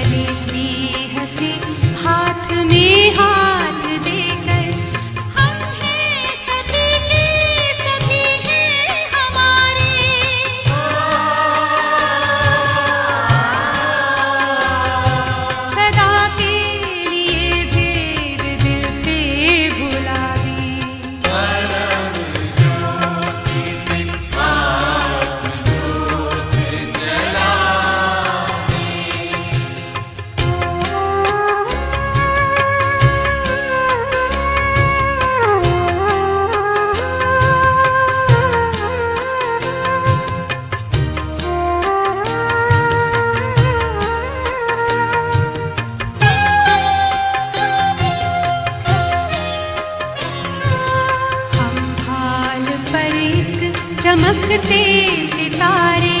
Daddy's knee. चमकते सितारे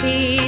see.